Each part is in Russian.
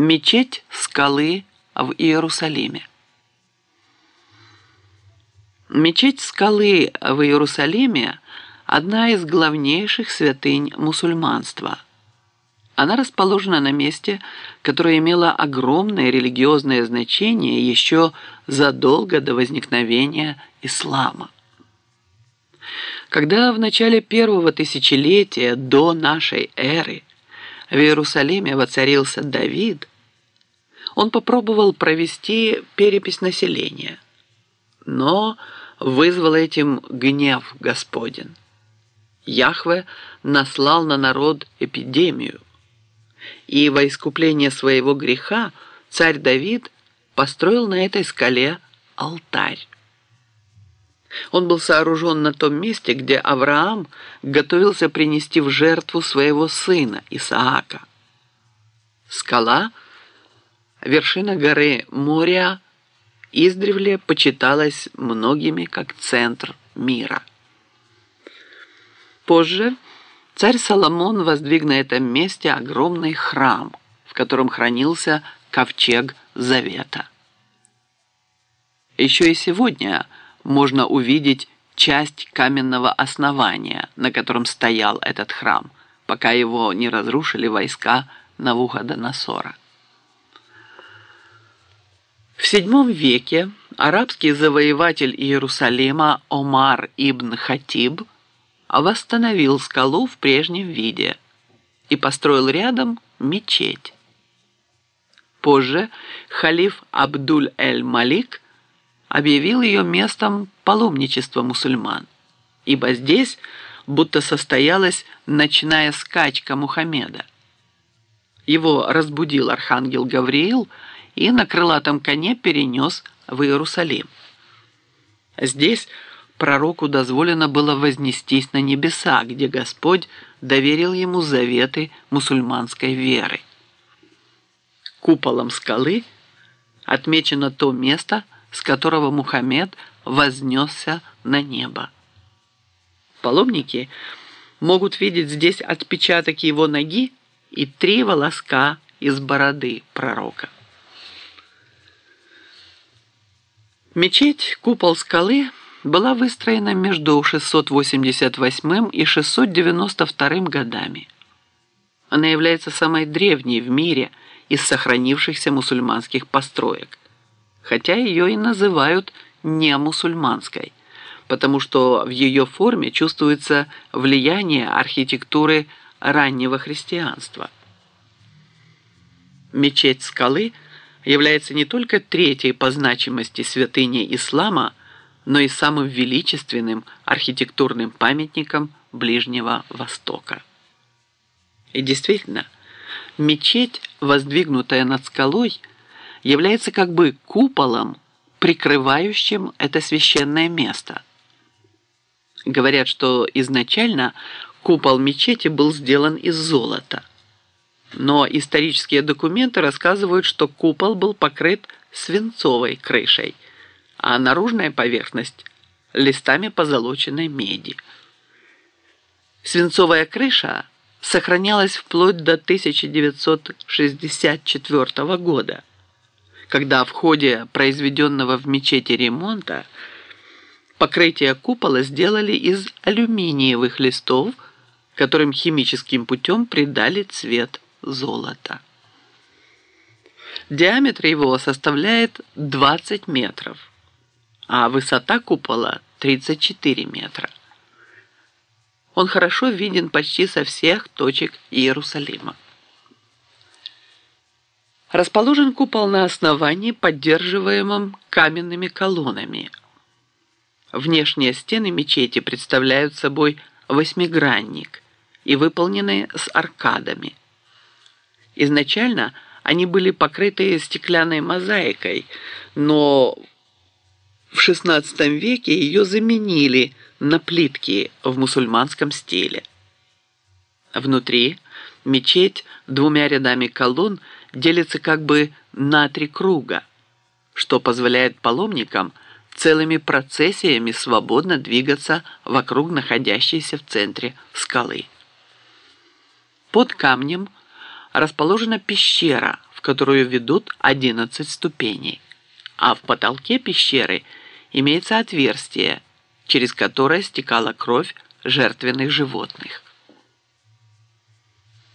Мечеть скалы в Иерусалиме. Мечеть скалы в Иерусалиме – одна из главнейших святынь мусульманства. Она расположена на месте, которое имело огромное религиозное значение еще задолго до возникновения ислама. Когда в начале первого тысячелетия до нашей эры в Иерусалиме воцарился Давид, он попробовал провести перепись населения, но вызвал этим гнев Господен. Яхве наслал на народ эпидемию, и во искупление своего греха царь Давид построил на этой скале алтарь. Он был сооружен на том месте, где Авраам готовился принести в жертву своего сына Исаака. Скала, вершина горы Мория, издревле почиталась многими как центр мира. Позже царь Соломон воздвиг на этом месте огромный храм, в котором хранился ковчег Завета. Еще и сегодня – можно увидеть часть каменного основания, на котором стоял этот храм, пока его не разрушили войска Навуходоносора. В VII веке арабский завоеватель Иерусалима Омар ибн Хатиб восстановил скалу в прежнем виде и построил рядом мечеть. Позже халиф Абдуль-эль-Малик – объявил ее местом паломничества мусульман, ибо здесь будто состоялась ночная скачка Мухаммеда. Его разбудил архангел Гавриил и на крылатом коне перенес в Иерусалим. Здесь пророку дозволено было вознестись на небеса, где Господь доверил ему заветы мусульманской веры. Куполом скалы отмечено то место, с которого Мухаммед вознесся на небо. Паломники могут видеть здесь отпечаток его ноги и три волоска из бороды пророка. Мечеть «Купол скалы» была выстроена между 688 и 692 годами. Она является самой древней в мире из сохранившихся мусульманских построек – хотя ее и называют не мусульманской, потому что в ее форме чувствуется влияние архитектуры раннего христианства. Мечеть скалы является не только третьей по значимости святыней ислама, но и самым величественным архитектурным памятником Ближнего Востока. И действительно, мечеть, воздвигнутая над скалой – является как бы куполом, прикрывающим это священное место. Говорят, что изначально купол мечети был сделан из золота. Но исторические документы рассказывают, что купол был покрыт свинцовой крышей, а наружная поверхность – листами позолоченной меди. Свинцовая крыша сохранялась вплоть до 1964 года когда в ходе произведенного в мечети ремонта покрытие купола сделали из алюминиевых листов, которым химическим путем придали цвет золота. Диаметр его составляет 20 метров, а высота купола 34 метра. Он хорошо виден почти со всех точек Иерусалима. Расположен купол на основании, поддерживаемом каменными колоннами. Внешние стены мечети представляют собой восьмигранник и выполнены с аркадами. Изначально они были покрыты стеклянной мозаикой, но в XVI веке ее заменили на плитки в мусульманском стиле. Внутри мечеть двумя рядами колонн делится как бы на три круга, что позволяет паломникам целыми процессиями свободно двигаться вокруг находящейся в центре скалы. Под камнем расположена пещера, в которую ведут 11 ступеней, а в потолке пещеры имеется отверстие, через которое стекала кровь жертвенных животных.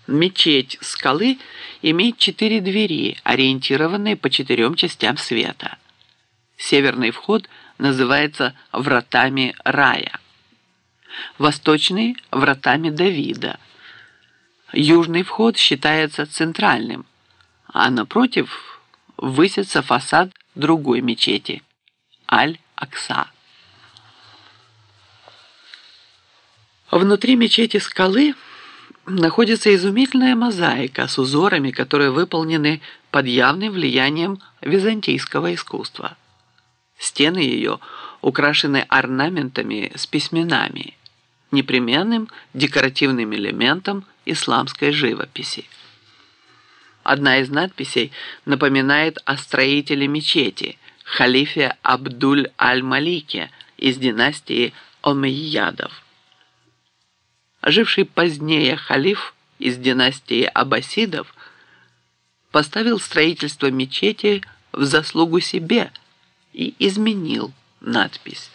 Мечеть скалы имеет четыре двери, ориентированные по четырем частям света. Северный вход называется «вратами рая», восточный – «вратами Давида», южный вход считается центральным, а напротив высится фасад другой мечети – Аль-Акса. Внутри мечети скалы – находится изумительная мозаика с узорами, которые выполнены под явным влиянием византийского искусства. Стены ее украшены орнаментами с письменами, непременным декоративным элементом исламской живописи. Одна из надписей напоминает о строителе мечети, халифе Абдуль-аль-Малике из династии Омейядов живший позднее халиф из династии Аббасидов, поставил строительство мечети в заслугу себе и изменил надпись.